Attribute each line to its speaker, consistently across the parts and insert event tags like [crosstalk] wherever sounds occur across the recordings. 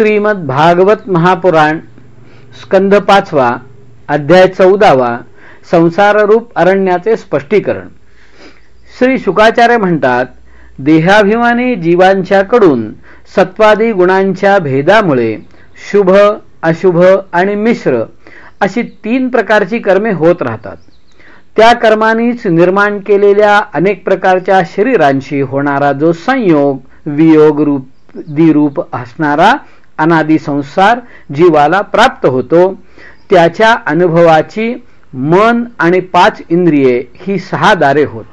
Speaker 1: श्रीमद भागवत महापुराण स्कंध पाचवा अध्याय चौदावा संसाररूप अरण्याचे स्पष्टीकरण. श्री शुकाचार्य म्हणतात देहाभिमानी जीवांच्याकडून सत्वादी गुणांच्या भेदामुळे शुभ अशुभ आणि मिश्र अशी तीन प्रकारची कर्मे होत राहतात. त्या कर्मानीच निर्माण केलेल्या अनेक प्रकारच्या शरीरांशी होणारा जो संयोग वियोग रूप दिरूप असणारा अनादी संसार जीवाला प्राप्त होतो. त्याच्या अनुभवाची मन आणि पाच इंद्रिये ही सहा दारे होत.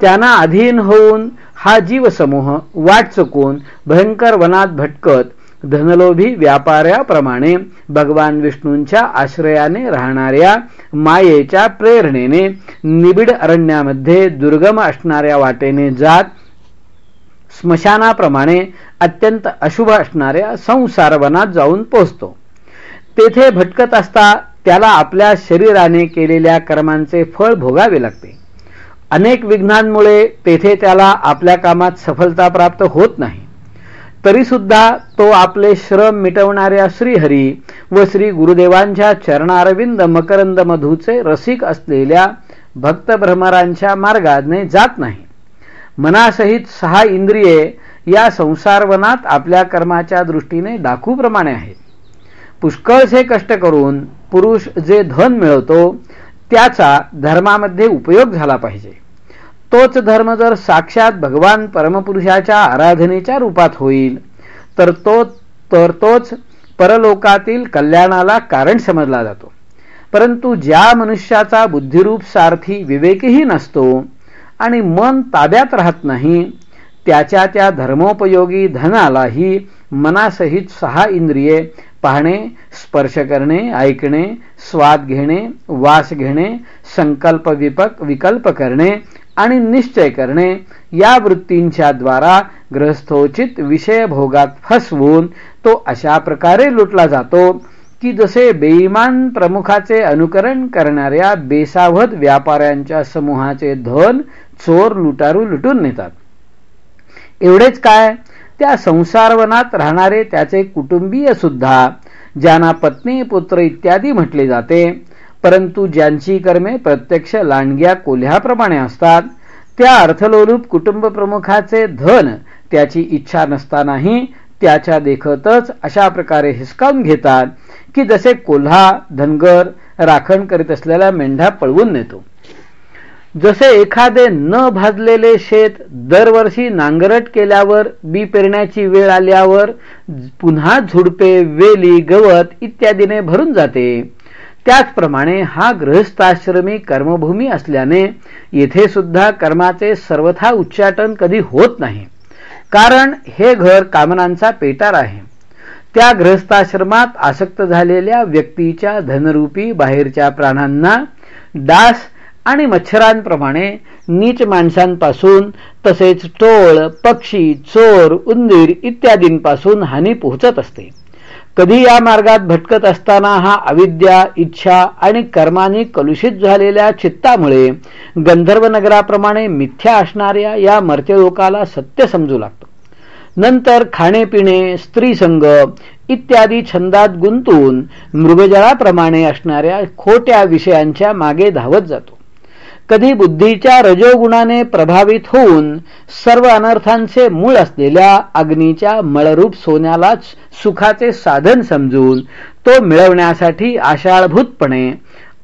Speaker 1: त्यांना अधीन होऊन हा जीवसमूह वाट चुकून भयंकर वनात भटकत धनलोभी व्यापाऱ्याप्रमाणे भगवान विष्णूंच्या आश्रयाने राहणाऱ्या मायेच्या प्रेरणेने निबिड अरण्यामध्ये दुर्गम असणाऱ्या वाटेने जात स्मशानाप्रमाणे अत्यंत अशुभ असणाऱ्या संसारवनात जाऊन पोहोचतो. तेथे भटकत असता त्याला आपल्या शरीराने केलेल्या कर्मांचे फळ भोगावे लागते. अनेक विघ्नांमुळे तेथे त्याला आपल्या कामात सफलता प्राप्त होत नाही. तरीसुद्धा तो आपले श्रम मिटवणाऱ्या श्रीहरी व श्री गुरुदेवांच्या चरणारविंद मकरंद मधूचे रसिक असलेल्या भक्तभ्रमरांच्या मार्गाने जात नाही. मनासहित सहा इंद्रिये या संसारवनात आपल्या कर्माच्या दृष्टीने डाकूप्रमाणे आहेत. पुष्कळसे कष्ट करून पुरुष जे धन मिळवतो त्याचा धर्मामध्ये उपयोग झाला पाहिजे. तोच धर्म जर साक्षात भगवान परमपुरुषाच्या आराधनेच्या रूपात होईल तर तो तर तोच परलोकातील कल्याणाला कारण समजला जातो. परंतु ज्या मनुष्याचा बुद्धिरूप सारथी विवेकही नसतो आणि मन ताब्यात राहत नाही त्याच्या त्या धर्मोपयोगी धनालाही मनासहित सहा इंद्रिये पाहणे स्पर्श करणे ऐकणे स्वाद घेणे वास घेणे संकल्प विपक विकल्प करणे आणि निश्चय करणे या वृत्तींच्या द्वारा ग्रहस्थोचित विषयभोगात फसवून तो अशा प्रकारे लुटला जातो की जसे बेईमान प्रमुखाचे अनुकरण करणाऱ्या बेसावध व्यापाऱ्यांच्या समूहाचे धन चोर लुटारू लुटून नेतात. एवढेच काय? त्या संसारवनात राहणारे त्याचे कुटुंबीय सुद्धा ज्यांना पत्नी पुत्र इत्यादी म्हटले जाते परंतु ज्यांची कर्मे प्रत्यक्ष लांडग्या कोल्ह्याप्रमाणे असतात त्या अर्थलोलूप कुटुंब प्रमुखाचे धन त्याची इच्छा नसतानाही त्याच्या देखतच अशा प्रकारे हिसकावून घेतात की जसे कोल्हा धनगर राखण करीत असलेल्या मेंढा पळवून नेतो. जसे एखादे न भाजलेले शेत दरवर्षी नांगरट केल्यावर बी पेरण्याची वेळ आल्यावर पुन्हा झुडपे वेली गवत इत्यादीने भरून जाते. त्याचप्रमाणे हा गृहस्थाश्रमी कर्मभूमी असल्याने येथे सुद्धा कर्माचे सर्वथा उच्चाटन कधी होत नाही. कारण हे घर कामनांचा पेटार आहे. त्या गृहस्थाश्रमात आसक्त झालेल्या व्यक्तीच्या धनरूपी बाहेरच्या प्राणांना डास आणि मच्छरांप्रमाणे नीच माणसांपासून तसेच टोळ पक्षी चोर उंदीर इत्यादींपासून हानी पोहोचत असते. कधी या मार्गात भटकत असताना हा अविद्या इच्छा आणि कर्माने कलुषित झालेल्या चित्तामुळे गंधर्व नगराप्रमाणे मिथ्या असणाऱ्या या मर्त्यलोकाला सत्य समजू लागतो. नंतर खाणेपिणे स्त्रीसंग इत्यादी छंदात गुंतून मृगजळाप्रमाणे असणाऱ्या खोट्या विषयांच्या मागे धावत जातो. कधी बुद्धीच्या रजोगुणाने प्रभावित होऊन सर्व अनर्थांचे मूळ असलेल्या अग्नीच्या मळरूप सोन्यालाच सुखाचे साधन समजून तो मिळवण्यासाठी आषाढभूतपणे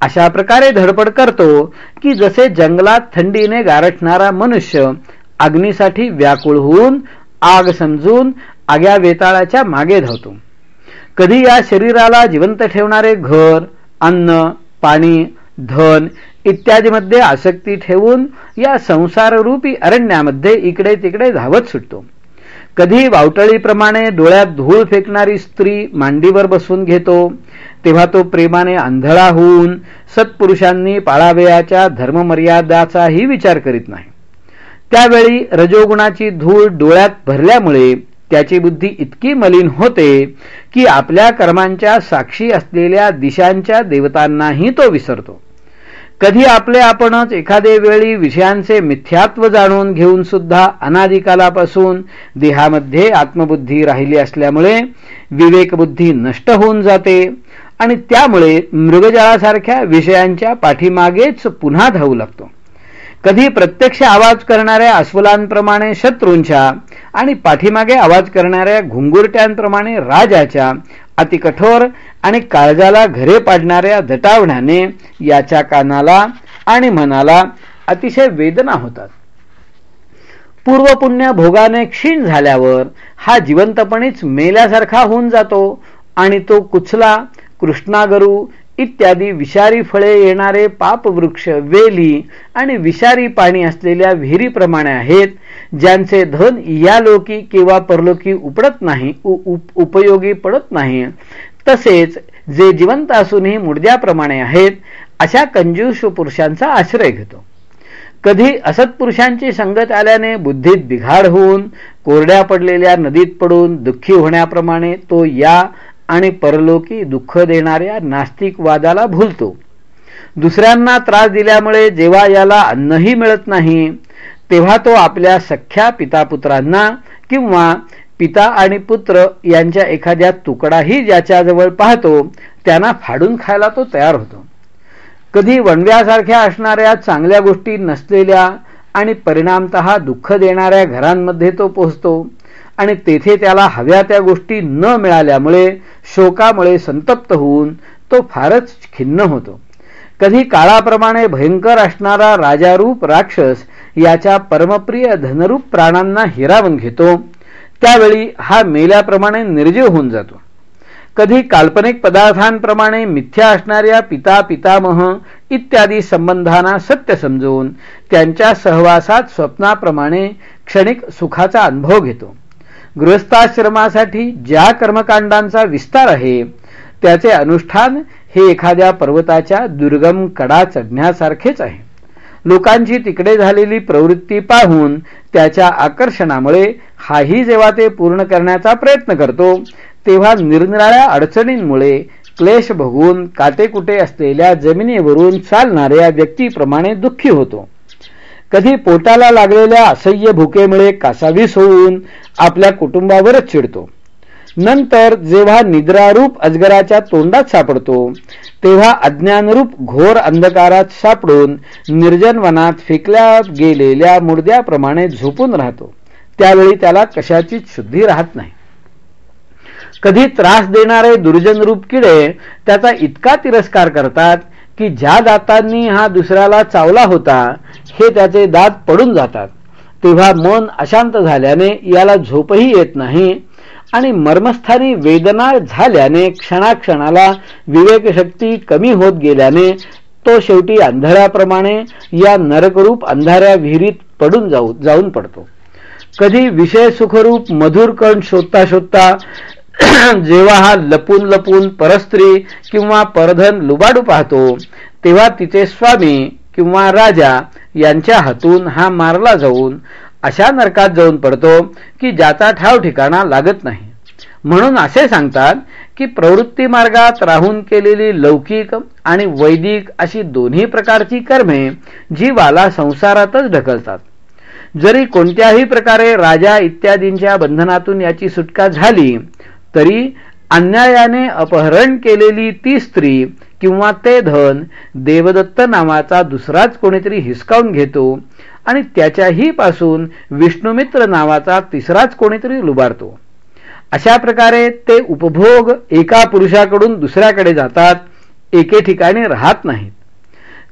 Speaker 1: अशा प्रकारे धडपड करतो की जसे जंगलात थंडीने गारठणारा मनुष्य अग्नीसाठी व्याकुळ होऊन आग समजून आग्या वेताळाच्या मागे धावतो. कधी या शरीराला जिवंत ठेवणारे घर अन्न पाणी धन इत्यादीमध्ये आसक्ती ठेवून या संसाररूपी अरण्यामध्ये इकडे तिकडे धावत सुटतो. कधी वावटळीप्रमाणे डोळ्यात धूळ फेकणारी स्त्री मांडीवर बसून घेतो. तेव्हा तो प्रेमाने आंधळा होऊन सत्पुरुषांनी पाळावयाच्या धर्ममर्यादाचाही विचार करीत नाही. त्यावेळी रजोगुणाची धूळ डोळ्यात भरल्यामुळे त्याची बुद्धी इतकी मलिन होते की आपल्या कर्मांच्या साक्षी असलेल्या दिशांच्या देवतांनाही तो विसरतो. कधी आपले आपणच एखादे वेळी विषयांचे मिथ्यात्व जाणून घेऊन सुद्धा अनादिकालापासून देहामध्ये आत्मबुद्धी राहिली असल्यामुळे विवेकबुद्धी नष्ट होऊन जाते आणि त्यामुळे मृगजळासारख्या विषयांच्या पाठीमागेच पुन्हा धावू लागतो. कधी प्रत्यक्ष आवाज करणाऱ्या अस्वलांप्रमाणे शत्रूंच्या आणि पाठीमागे आवाज करणाऱ्या घुंगुरट्यांप्रमाणे राजाच्या अतिकठोर आणि काळजाला घरे पाडणाऱ्या दटावण्याने याच्या कानाला आणि मनाला अतिशय वेदना होतात. पूर्वपुण्य भोगाने क्षीण झाल्यावर हा जिवंतपणीच मेल्यासारखा होऊन जातो आणि तो कुचला कृष्णागरू इत्यादी विषारी फळे येणारे पापवृक्ष वेली आणि विषारी पाणी असलेल्या विहिरीप्रमाणे आहेत ज्यांचे धन या लोकी किंवा परलोकी उपडत नाही उपयोगी पडत नाही. तसेच जे जिवंत असूनही मुडद्याप्रमाणे आहेत अशा कंजूष पुरुषांचा आश्रय घेतो. कधी असत्पुरुषांची संगत आल्याने बुद्धीत बिघाड होऊन कोरड्या पडलेल्या नदीत पडून दुःखी होण्याप्रमाणे तो या आणि परलोकी दुःख देणाऱ्या नास्तिकवादाला भूलतो. दुसऱ्यांना त्रास दिल्यामुळे जेव्हा याला अन्नही मिळत नाही तेव्हा तो आपल्या सख्या पितापुत्रांना किंवा पिता आणि पुत्र यांच्या एखाद्या तुकडाही ज्याच्याजवळ पाहतो त्यांना फाडून खायला तो तयार होतो. कधी वणव्यासारख्या असणाऱ्या चांगल्या गोष्टी नसलेल्या आणि परिणामत दुःख देणाऱ्या घरांमध्ये तो पोहोचतो आणि तेथे त्याला हव्या त्या गोष्टी न मिळाल्यामुळे शोकामुळे संतप्त होऊन तो फारच खिन्न होतो. कधी काळाप्रमाणे भयंकर असणारा राजारूप राक्षस याच्या परमप्रिय धनरूप प्राणांना हिरावून घेतो त्यावेळी हा मेल्याप्रमाणे निर्जीव होऊन जातो. कधी काल्पनिक पदार्थांप्रमाणे मिथ्या असणाऱ्या पिता पितामह इत्यादी संबंधांना सत्य समजून त्यांच्या सहवासात स्वप्नाप्रमाणे क्षणिक सुखाचा अनुभव घेतो. गृहस्थाश्रमासाठी ज्या कर्मकांडांचा विस्तार आहे त्याचे अनुष्ठान हे एखाद्या पर्वताच्या दुर्गम कडा चढण्यासारखेच आहे. लोकांची तिकडे झालेली प्रवृत्ती पाहून त्याच्या आकर्षणामुळे हाही जेव्हा ते पूर्ण करण्याचा प्रयत्न करतो तेव्हा निरनिराळ्या अडचणींमुळे क्लेश भोगून काटेकुटे असलेल्या जमिनीवरून चालणाऱ्या व्यक्तीप्रमाणे दुःखी होतो. कधी पोटाला लागलेल्या असह्य भुकेमुळे कासावीस होऊन आपल्या कुटुंबावरच चिडतो. नंतर जेव्हा निद्रारूप अजगराच्या तोंडात सापडतो तेव्हा अज्ञानरूप घोर अंधकारात सापडून निर्जन वनात फेकल्या गेलेल्या मुर्द्याप्रमाणे झोपून राहतो. त्यावेळी त्याला कशाचीच शुद्धी राहत नाही. कधी त्रास देणारे दुर्जनरूप किडे त्याचा इतका तिरस्कार करतात की ज्या दातांनी हा दुसऱ्याला चावला होता हे त्याचे दात पडून जातात. तेव्हा मन अशांत झाल्याने याला झोपही येत नाही आणि मर्मस्थानी वेदना झाल्याने क्षणाक्षणाला विवेकशक्ती कमी होत गेल्याने तो शेवटी अंधाऱ्याप्रमाणे या नरकरूप अंधाऱ्या विहिरीत पडून जाऊ जाऊन पडतो. कधी विषय सुखरूप मधुर कण शोधता शोधता [clears throat] जेव्हा हा लपून लपून परस्त्री किंवा परधन लुबाडू पाहतो तेव्हा तिचे स्वामी किंवा राजा यांच्या हातून हा मारला जाऊन अशा नरकात जाऊन पडतो की ज्याचा ठाव ठिकाणा लागत नाही. म्हणून असे सांगतात की प्रवृत्ती मार्गात राहून केलेली लौकिक आणि वैदिक अशी दोन्ही प्रकारची कर्मे जीवाला संसारातच ढकलतात. जरी कोणत्याही प्रकारे राजा इत्यादींच्या बंधनातून याची सुटका झाली तरी अन्यायाने अपहरण केलेली ती स्त्री किंवा ते धन देवदत्त नावाचा दुसराच कोणीतरी हिसकावून घेतो आणि त्याच्याही पासून विष्णुमित्र नावाचा तिसराच कोणीतरी लुबारतो अशा प्रकारे ते उपभोग एका पुरुषाकडून दुसऱ्याकडे जातात एके ठिकाणी राहत नाहीत.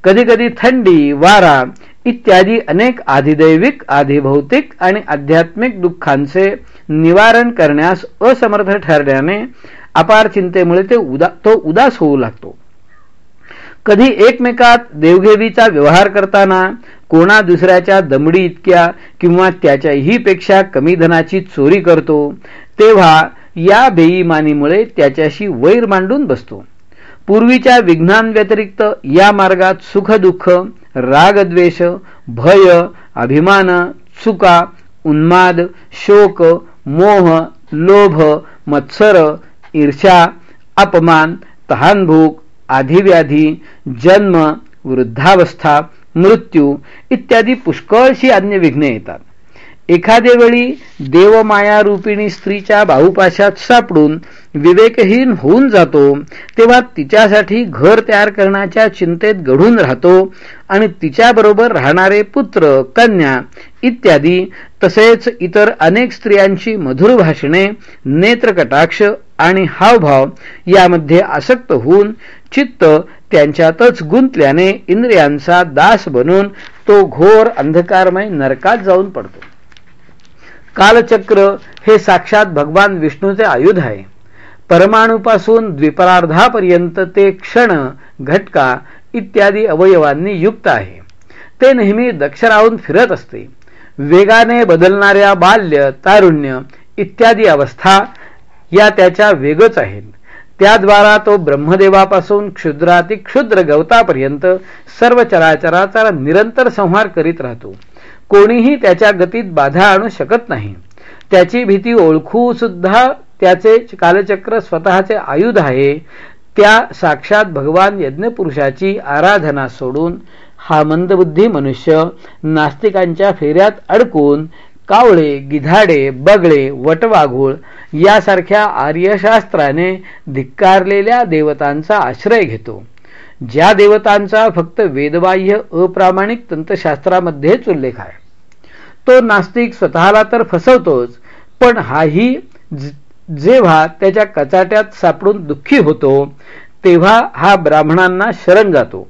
Speaker 1: कधीकधी थंडी वारा इत्यादी अनेक आधिदैविक आधिभौतिक आणि आध्यात्मिक दुःखांचे निवारण करण्यास असमर्थ ठरल्याने अपार चिंतेमुळे ते उदा तो उदास होऊ लागतो. कधी एकमेकात देवघेवीचा व्यवहार करताना कोणा दुसऱ्याच्या दमडी इतक्या किंवा त्याच्याही पेक्षा कमी धनाची चोरी करतो तेव्हा या बेईमानीमुळे त्याच्याशी वैर मांडून बसतो. पूर्वीच्या विघ्नांव्यतिरिक्त या मार्गात सुखदुःख रागद्वेष भय अभिमान चुका उन्माद शोक मोह लोभ मत्सर ईर्षा अपमान तहानभूक आधिव्याधी जन्म वृद्धावस्था मृत्यू इत्यादी पुष्कळशी अन्य विघ्ने येतात. एखादे वेळी देवमाया रूपिणी स्त्रीच्या बाहुपाशात सापडून विवेकहीन होऊन जातो तेव्हा तिच्यासाठी घर तयार करण्याच्या चिंतेत घडून राहतो आणि तिच्याबरोबर राहणारे पुत्र कन्या इत्यादी तसेच इतर अनेक स्त्रियांची मधुर भाषणे नेत्रकटाक्ष आणि हावभाव यामध्ये आसक्त होऊन चित्त त्यांच्यातच गुंतल्याने इंद्रियांचा दास बनून तो घोर अंधकारमय नरकात जाऊन पडतो. कालचक्र हे साक्षात भगवान विष्णूचे आयुध आहे. परमाणूपासून द्विपरार्धापर्यंत ते क्षण घटका इत्यादी अवयवांनी युक्त आहे. ते नेहमी दक्ष राहून फिरत असते. वेगाने बदलणाऱ्या बाल्य तारुण्य इत्यादी अवस्था या त्याच्या वेगच आहेत. त्याद्वारा तो ब्रह्मदेवापासून क्षुद्राती क्षुद्र गवतापर्यंत सर्व चराचराचा निरंतर संहार करीत राहतो. कोणीही त्याच्या गतीत बाधा आणू शकत नाही. त्याची भीती ओळखू सुद्धा त्याचे कालचक्र स्वतःचे आयुध आहे. त्या साक्षात भगवान यज्ञपुरुषाची आराधना सोडून हा मंदबुद्धी मनुष्य नास्तिकांच्या फेऱ्यात अडकून कावळे गिधाडे बगळे वटवाघूळ यासारख्या आर्यशास्त्राने धिक्कारलेल्या देवतांचा आश्रय घेतो. ज्या देवतांचा फक्त वेदबाह्य अप्रामाणिक तंत्रशास्त्रामध्येच उल्लेख आहे. तो नास्तिक स्वतःला तर फसवतोच पण हाही जेव्हा त्याच्या कचाट्यात सापडून दुःखी होतो तेव्हा हा ब्राह्मणांना शरण जातो.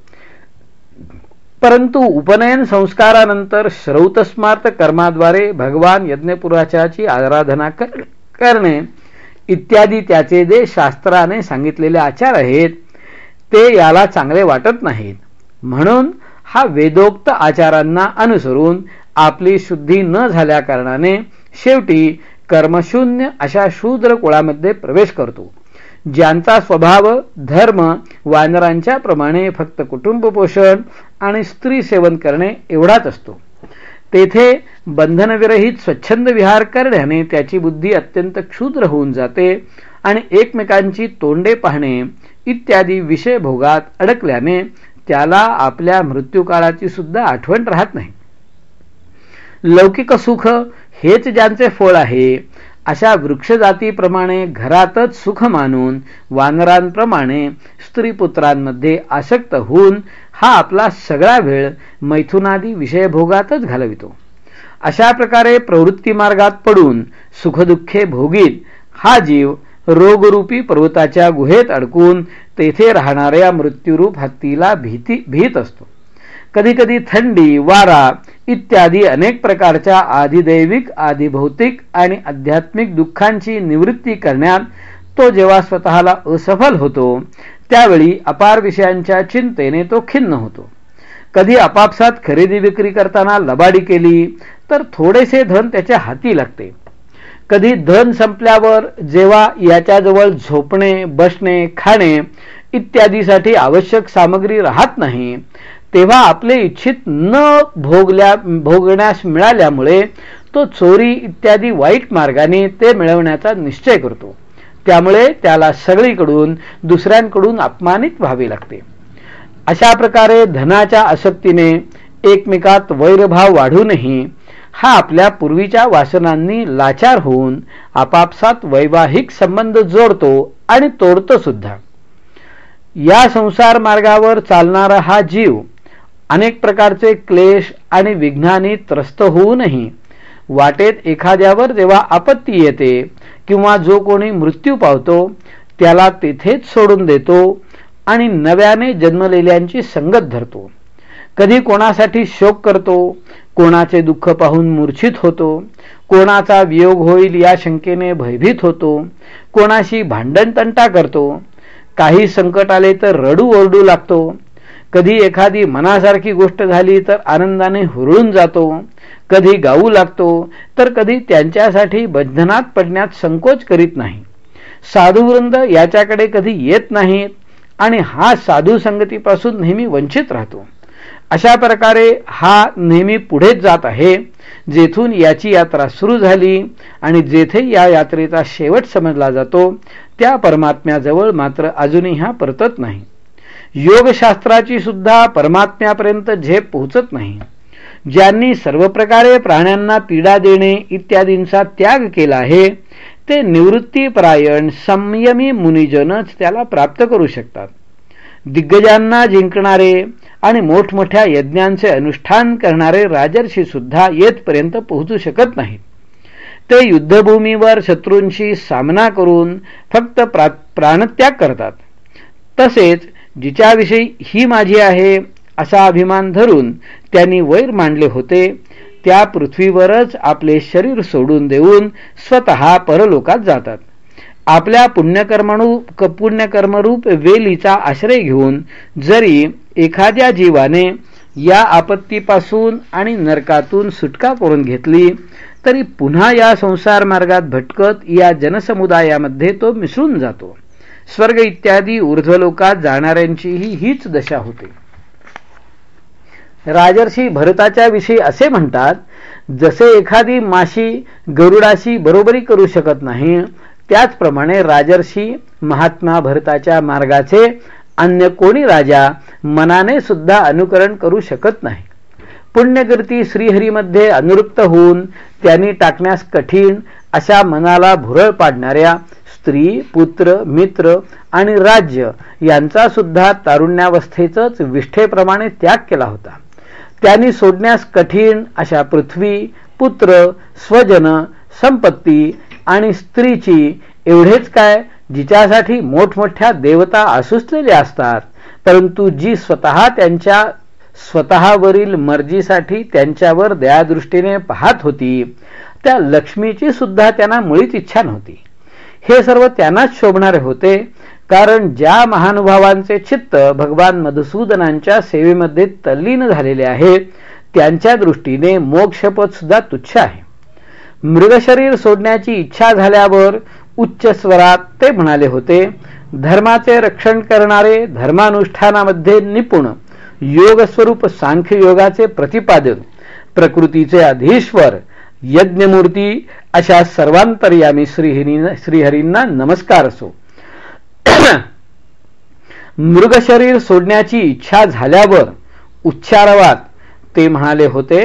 Speaker 1: परंतु उपनयन संस्कारानंतर श्रौतस्मार्त कर्माद्वारे भगवान यज्ञपुराच्याची आराधना करणे इत्यादी त्याचे जे शास्त्राने सांगितलेले आचार आहेत ते याला चांगले वाटत नाहीत. म्हणून हा वेदोक्त आचारांना अनुसरून आपली शुद्धी न झाल्या कारणाने शेवटी कर्मशून्य अशा शूद्र कुळामध्ये प्रवेश करतो. ज्यांचा स्वभाव धर्म वानरांच्या प्रमाणे फक्त कुटुंब पोषण आणि स्त्री सेवन करणे एवढाच असतो. तेथे बंधनविरहित स्वच्छंद विहार करण्याने त्याची बुद्धी अत्यंत क्षुद्र होऊन जाते आणि एकमेकांची तोंडे पाहणे इत्यादी विषय भोगात अडकल्याने त्याला आपल्या मृत्यूकाळाची सुद्धा आठवण राहत नाही. लौकिक सुख हेच ज्यांचे फळ आहे अशा वृक्षजातीप्रमाणे घरातच सुख मानून वानरांप्रमाणे स्त्रीपुत्रांमध्ये आसक्त होऊन हा आपला सगळा वेळ मैथुनादी विषयभोगातच घालवितो. अशा प्रकारे प्रवृत्ती मार्गात पडून सुखदुःखे भोगीत हा जीव रोगरूपी पर्वताच्या गुहेत अडकून तेथे राहणाऱ्या मृत्यूरूप हत्तीला भीती भीत असतो. कधीकधी थंडी वारा इत्यादी अनेक प्रकारच्या आधिदैविक आधिभौतिक आणि आध्यात्मिक दुःखांची निवृत्ती करण्यात तो जेव्हा स्वतःला असफल होतो त्यावेळी अपार विषयांच्या चिंतेने तो खिन्न होतो. कधी आपापसात खरेदी विक्री करताना लबाडी केली तर थोडेसे धन त्याच्या हाती लागते. कधी धन संपल्यावर जेव्हा याच्याजवळ झोपणे बसणे खाणे इत्यादीसाठी आवश्यक सामग्री राहत नाही तेव्हा आपले इच्छित न भोगल्या भोगण्यास मिळाल्यामुळे तो चोरी इत्यादी वाईट मार्गाने ते मिळवण्याचा निश्चय करतो. त्यामुळे त्याला सगळीकडून दुसऱ्यांकडून अपमानित व्हावे लागते. अशा प्रकारे धनाच्या आसक्तीने एकमेकात वैरभाव वाढूनही हा आपल्या पूर्वीच्या वासनांनी लाचार होऊन आपापसात वैवाहिक संबंध जोडतो आणि तोडतो सुद्धा. या संसार मार्गावर चालणारा हा जीव अनेक प्रकारचे क्लेश आणि विघ्नानी त्रस्त होऊनही वाटेत एखाद्यावर जेव्हा आपत्ती येते किंवा जो कोणी मृत्यू पावतो त्याला तिथेच सोडून देतो आणि नव्याने जन्मलेल्यांची संगत धरतो. कधी कोणासाठी शोक करतो कोणाचे दुःख पाहून मूर्छित होतो कोणाचा वियोग होईल या शंकेने भयभीत होतो कोणाशी भांडणतंटा करतो काही संकट आले तर रडू ओरडू लागतो कधी एखादी मनासारखी गोष्ट झाली तर आनंदाने हुरळून जातो कधी गाऊ लागतो तर कधी त्यांच्यासाठी बंधनात पडण्यात संकोच करीत नाही. साधुवृंद याच्याकडे कधी येत नाहीत आणि हा साधू संगतीपासून नेहमी वंचित राहतो. अशा प्रकारे हा नेहमी पुढेच जात आहे जेथून याची यात्रा सुरू झाली आणि जेथे या यात्रेचा शेवट समजला जातो त्या परमात्म्याजवळ मात्र अजूनही हा परतत नाही. योगशास्त्राची सुद्धा परमात्म्यापर्यंत झेप पोहोचत नाही. ज्यांनी सर्व प्रकारे प्राण्यांना पीडा देणे इत्यादींचा त्याग केला आहे ते निवृत्तीपरायण संयमी मुनिजनच त्याला प्राप्त करू शकतात. दिग्गजांना जिंकणारे आणि मोठमोठ्या यज्ञांचे अनुष्ठान करणारे राजर्षी सुद्धा येथपर्यंत पोहोचू शकत नाहीत. ते युद्धभूमीवर शत्रूंशी सामना करून फक्त प्रा प्राणत्याग करतात. तसेच जिच्याविषयी ही माझी आहे असा अभिमान धरून त्यांनी वैर मांडले होते त्या पृथ्वीवरच आपले शरीर सोडून देऊन स्वतः परलोकात जातात. आपल्या पुण्यकर्मणू पुण्यकर्मरूप वेलीचा आश्रय घेऊन जरी एखाद्या जीवाने या आपत्तीपासून आणि नरकातून सुटका करून घेतली तरी पुन्हा या संसार मार्गात भटकत या जनसमुदायामध्ये तो मिसळून जातो. स्वर्ग इत्यादी ऊर्ध्वलोकात जाणाऱ्यांचीही हीच दशा होते. राजर्षी भरताच्या विषयी असे म्हणतात जसे एखादी माशी गरुडाशी बरोबरी करू शकत नाही त्याचप्रमाणे राजर्षी महात्मा भरताच्या मार्गाचे अन्य कोणी राजा मनाने सुद्धा अनुकरण करू शकत नाही. पुण्यकीर्ती श्रीहरीमध्ये अनुरुक्त होऊन त्यांनी टाकण्यास कठीण अशा मनाला भुरळ पाडणाऱ्या स्त्री पुत्र मित्र आणि राज्य यांचा सुद्धा तारुण्यावस्थेचंच विष्ठेप्रमाणे त्याग केला होता. त्यांनी सोडण्यास कठीण अशा पृथ्वी पुत्र स्वजन संपत्ती आणि स्त्रीची एवढेच काय जिच्यासाठी मोठमोठ्या देवता आसुसलेल्या असतात. परंतु जी स्वतः त्यांच्या स्वतःवरील मर्जीसाठी त्यांच्यावर दयादृष्टीने पाहत होती त्या लक्ष्मीची सुद्धा त्यांना मुळीच इच्छा नव्हती. हे सर्व त्यांनाच शोभणारे होते कारण ज्या महानुभावांचे चित्त भगवान मधुसूदनांच्या सेवेमध्ये तल्लीन झालेले आहे त्यांच्या दृष्टीने मोक्षपद सुद्धा तुच्छ आहे. मृगशरीर सोडण्याची इच्छा झाल्यावर उच्च स्वरात ते म्हणाले होते धर्माचे रक्षण करणारे धर्मानुष्ठानामध्ये निपुण योगस्वरूप सांख्य योगाचे प्रतिपादक प्रकृतीचे अधीश्वर यज्ञमूर्ती अशा सर्वांतर्यामी श्रीहरींना नमस्कार असो. [coughs] मृगशरीर सोडण्याची इच्छा झाल्यावर उच्चारवात ते म्हणाले होते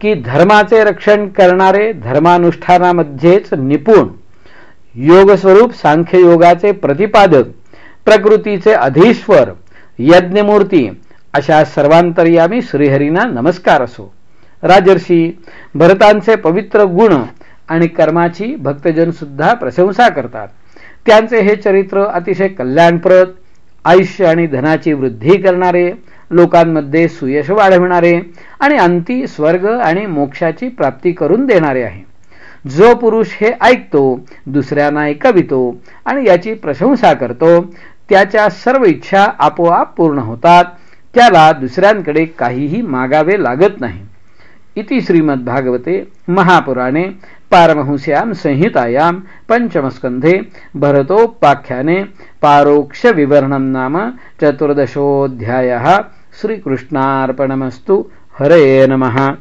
Speaker 1: की धर्माचे रक्षण करणारे धर्मानुष्ठानामध्येच निपुण योगस्वरूप सांख्ययोगाचे प्रतिपादक प्रकृतीचे अधीश्वर यज्ञमूर्ती अशा सर्वांतर्यामी श्रीहरींना नमस्कार असो. राजर्षी भरतांचे पवित्र गुण आणि कर्माची भक्तजन सुद्धा प्रशंसा करतात. त्यांचे हे चरित्र अतिशय कल्याणप्रद आयुष्य आणि धनाची वृद्धी करणारे लोकांमध्ये सुयश वाढविणारे आणि अंती स्वर्ग आणि मोक्षाची प्राप्ती करून देणारे आहे. जो पुरुष हे ऐकतो दुसऱ्यांना ऐकवितो आणि याची प्रशंसा करतो त्याच्या सर्व इच्छा आपोआप पूर्ण होतात. त्याला दुसऱ्यांकडे काहीही मागावे लागत नाही. इति श्रीमद्भागवते महापुराणे पारमहंस्यां संहितायां पञ्चमस्कन्धे भरतोपाख्याने पारोक्षविवरणं नाम चतुर्दशोऽध्यायः. श्रीकृष्णार्पणमस्तु. हरे नमः.